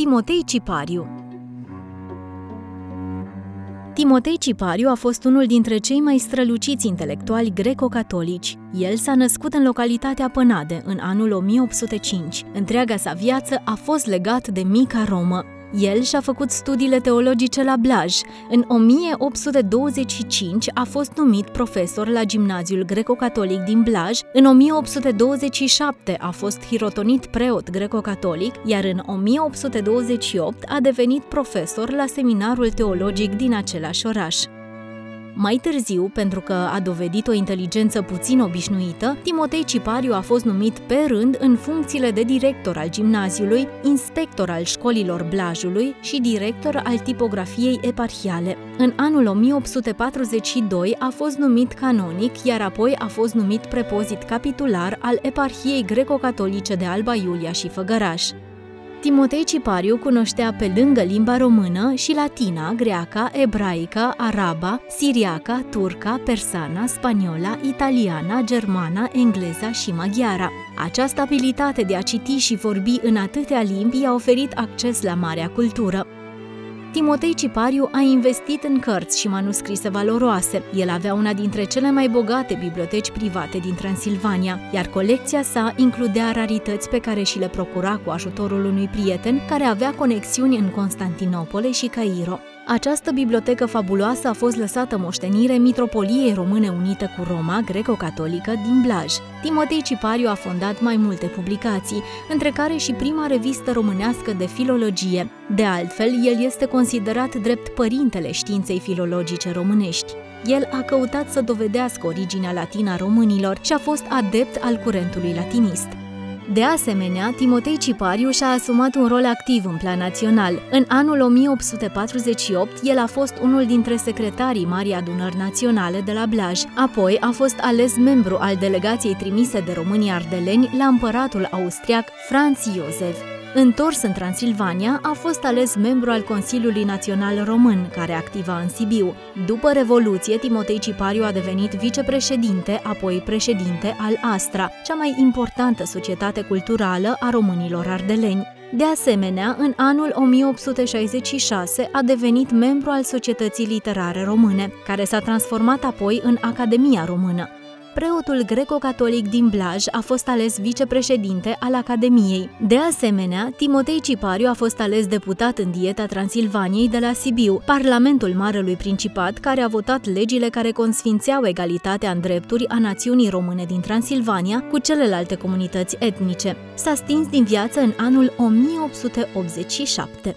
Timotei Cipariu Timotei Cipariu a fost unul dintre cei mai străluciți intelectuali greco-catolici. El s-a născut în localitatea Pănade în anul 1805. Întreaga sa viață a fost legat de mica Romă. El și-a făcut studiile teologice la Blaj. În 1825 a fost numit profesor la gimnaziul greco-catolic din Blaj. În 1827 a fost hirotonit preot greco-catolic, iar în 1828 a devenit profesor la seminarul teologic din același oraș. Mai târziu, pentru că a dovedit o inteligență puțin obișnuită, Timotei Cipariu a fost numit pe rând în funcțiile de director al gimnaziului, inspector al școlilor Blajului și director al tipografiei eparhiale. În anul 1842 a fost numit canonic, iar apoi a fost numit prepozit capitular al eparhiei greco-catolice de Alba Iulia și Făgăraș. Timotei Cipariu cunoștea pe lângă limba română și latina, greaca, ebraica, araba, siriaca, turca, persana, spaniola, italiana, germana, engleza și maghiara. Această abilitate de a citi și vorbi în atâtea limbi i-a oferit acces la marea cultură. Timotei Cipariu a investit în cărți și manuscrise valoroase. El avea una dintre cele mai bogate biblioteci private din Transilvania, iar colecția sa includea rarități pe care și le procura cu ajutorul unui prieten care avea conexiuni în Constantinopole și Cairo. Această bibliotecă fabuloasă a fost lăsată moștenire Mitropoliei Române Unite cu Roma, greco-catolică, din Blaj. Timotei Cipariu a fondat mai multe publicații, între care și prima revistă românească de filologie. De altfel, el este considerat drept părintele științei filologice românești. El a căutat să dovedească originea latina românilor și a fost adept al curentului latinist. De asemenea, Timotei Cipariu și-a asumat un rol activ în plan național. În anul 1848, el a fost unul dintre secretarii Marii Adunări Naționale de la Blaj. Apoi a fost ales membru al delegației trimise de românii ardeleni la împăratul austriac Franz Josef. Întors în Transilvania, a fost ales membru al Consiliului Național Român, care activa în Sibiu. După Revoluție, Timotei Cipariu a devenit vicepreședinte, apoi președinte al Astra, cea mai importantă societate culturală a românilor ardeleni. De asemenea, în anul 1866 a devenit membru al Societății Literare Române, care s-a transformat apoi în Academia Română. Preotul greco-catolic din Blaj a fost ales vicepreședinte al Academiei. De asemenea, Timotei Cipariu a fost ales deputat în dieta Transilvaniei de la Sibiu, Parlamentul Marelui Principat, care a votat legile care consfințeau egalitatea în drepturi a națiunii române din Transilvania cu celelalte comunități etnice. S-a stins din viață în anul 1887.